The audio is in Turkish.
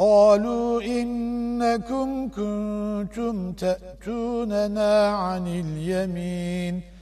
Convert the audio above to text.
قالوا إنكم كنتم تأتوننا عن اليمين